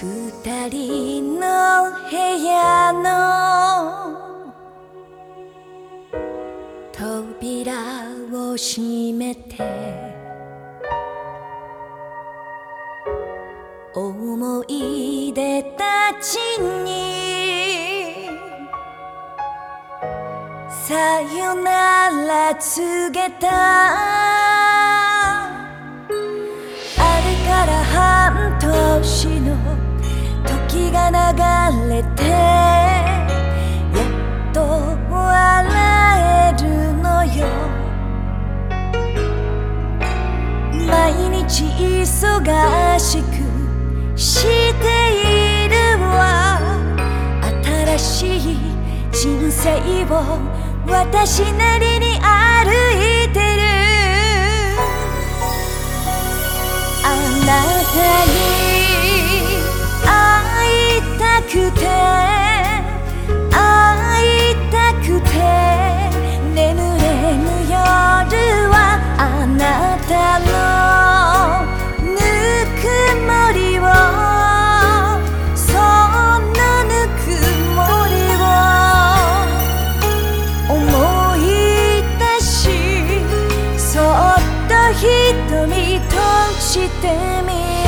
二人の部屋の扉を閉めて思い出たちにさよなら告げた。あれから半年。毎日忙しくしているわ。新しい人生を私なりに歩いてる。あなたに瞳閉じてみ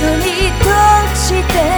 として